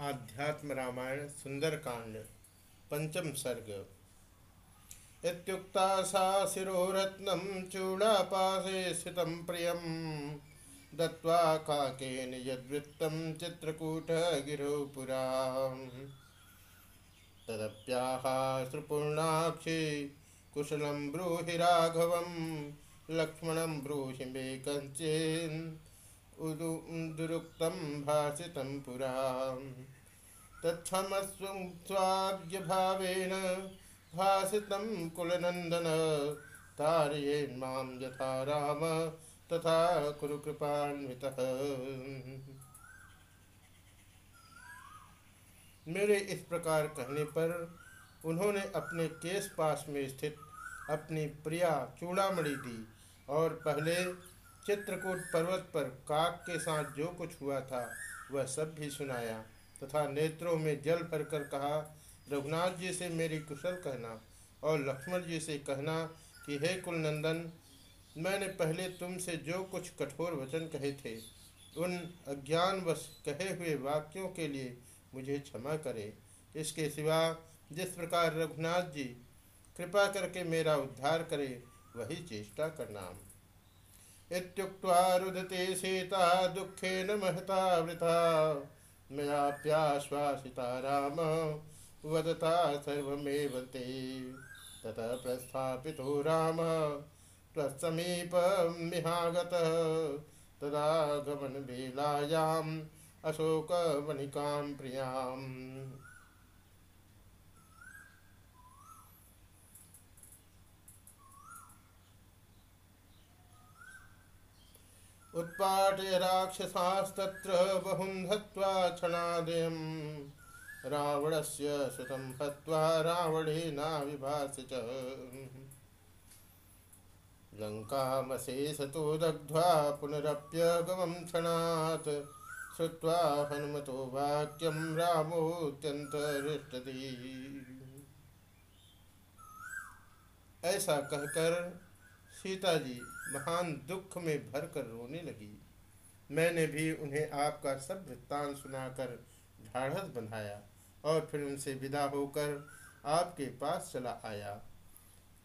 आध्यात्म रामायण सुंदरकांड पंचम सर्ग। इत्युक्ता सा शिरोरत्नं चूडापाशे स्थितं प्रियं। दत्त्वा काकेन यद्वृत्तं चित्रकूटगिरौ पुरा तदप्याः श्रुपूर्णाक्षी, कुशलं ब्रूहि राघवं, लक्ष्मणं ब्रूहि मे उदुरुक्तं भाषितं पुरा। तत्क्षमस्वाद्यभावेन भाषितं कुलनन्दन। तारयेन्मां यथा राम, तथा कुरु कृपान्वितः। मेरे इस प्रकार कहने पर उन्होंने अपने केस पास में स्थित अपनी प्रिया चूड़ामणि दी और पहले चित्रकूट पर्वत पर काक के साथ जो कुछ हुआ था, वह सब भी सुनाया तथा नेत्रों में जल भरकर कहा, रघुनाथ जी से मेरी कुशल कहना और लक्ष्मण जी से कहना कि, हे कुलनंदन, मैंने पहले तुमसे जो कुछ कठोर वचन कहे थे, उन अज्ञानवश कहे हुए वाक्यों के लिए मुझे क्षमा करे। इसके सिवा जिस प्रकार रघुनाथ जी कृपा करके मेरा उद्धार करे, वही चेष्टा करना। इत्युक्त्वा रुदते सीता दुःखेन महता वृथा। मयाप्याश्वासिता राम, वदता सर्वमेव ते। ततः प्रस्थापितो राम त्वत्समीपमिहागतः तदा गमनवेलायाम् अशोकवनिकां प्रियाम्। उत्पाट्य राक्षसास्तत्र बहुं हत्वा क्षणादयम् रावणस्य सुतं हत्वा रावणेनाविभास्य च। लङ्कामशेषतो दग्ध्वा पुनरप्यगमं क्षणात्। श्रुत्वा हनुमतो वाक्यं रामोऽत्यन्तरिष्टति। ऐसा कहकर सीता जी महान दुख में भरकर रोने लगी। मैंने भी उन्हें आपका सब वृत्तांत सुनाकर ढाढ़स बंधाया और फिर उनसे विदा होकर आपके पास चला आया।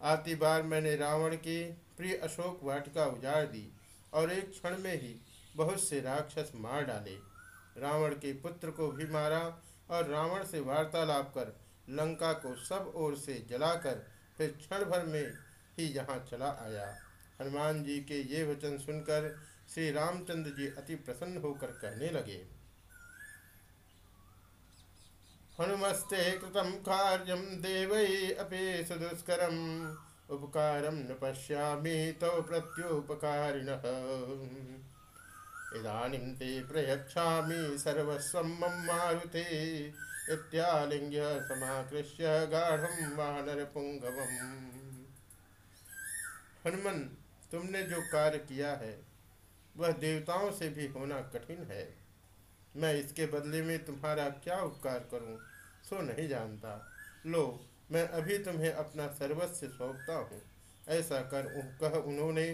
आती बार मैंने रावण की प्रिय अशोक वाटिका उजाड़ दी और एक क्षण में ही बहुत से राक्षस मार डाले। रावण के पुत्र को भी मारा और रावण से वार्तालाप कर लंका को सब ओर से जलाकर फिर क्षण भर में ही यहाँ चला आया। हनुमान जी के ये वचन सुनकर श्री रामचंद्र जी अति प्रसन्न होकर कहने लगे, हनुमस्ते कृतम कार्यम देवै अपि सुदुष्करम। उपकारम न पश्यामि तो प्रत्युपकारिणः। इदानीं ते प्रयच्छामि सर्वस्वं मम मारुते। इत्यालिङ्ग्य समाकृष्य गाढं वानरपुङ्गवम्। हनुमन तुमने जो कार्य किया है वह देवताओं से भी होना कठिन है। मैं इसके बदले में तुम्हारा क्या उपकार करूँ सो नहीं जानता। लो मैं अभी तुम्हें अपना सर्वस्व सौंपता हूँ। ऐसा कर उन, कह उन्होंने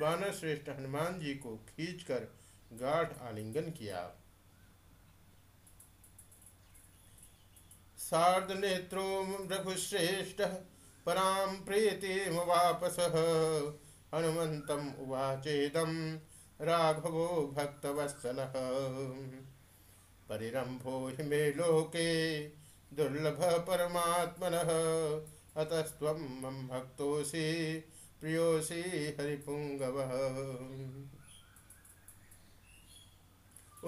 बानर श्रेष्ठ हनुमान जी को खींचकर गाढ़ आलिंगन किया। सार्ध नेत्रो रघुश्रेष्ठ परां प्रीतिमवापसः हनुमन्तम् उवाचेदं। राघवो भक्तवत्सलः। परिरम्भो हि मे लोके, दुर्लभ परमात्मनः। अतस्त्वं मम भक्तोऽसि, प्रियोऽसि हरिपुङ्गवः।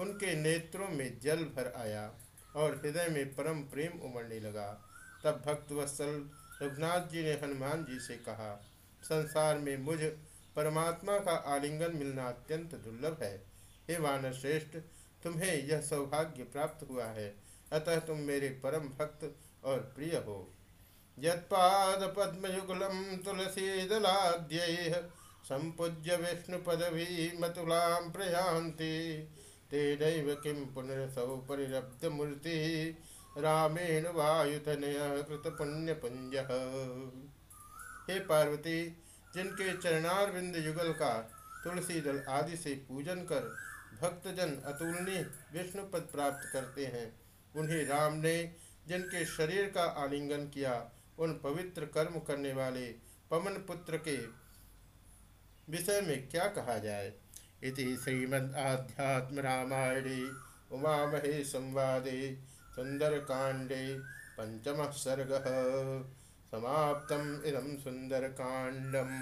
उनके नेत्रों में जल भर आया और हृदय में परम प्रेम उमड़ने लगा। तब भक्तवत्सल रघुनाथ जी ने हनुमान जी से कहा, संसार में मुझ परमात्मा का आलिंगन मिलना अत्यंत दुर्लभ है। हे वानर श्रेष्ठ तुम्हें यह सौभाग्य प्राप्त हुआ है। अतः तुम मेरे परम भक्त और प्रिय हो। यत्पाद पद्मयुगलम तुलसी दलाद्य संपूज्य विष्णु पदवी मतुलाम प्रयांति तेनैव किं पुनरसौ परिरब्ध मूर्ति रामेण वायुधनय कृत पुण्य पुंज। हे पार्वती, जिनके चरणारविंद युगल का तुलसी दल आदि से पूजन कर, भक्तजन अतुलनीय विष्णु पद प्राप्त करते हैं, उन्हें राम ने, जिनके शरीर का आलिंगन किया, उन पवित्र कर्म करने वाले पवन पुत्र के विषय में क्या कहा जाए? इति श्रीमद्आध्यात्म रामायणे, उमा महे संवादे सुंदरकांडे पंचम सर्ग समाप्तम इदम सुंदरकांडम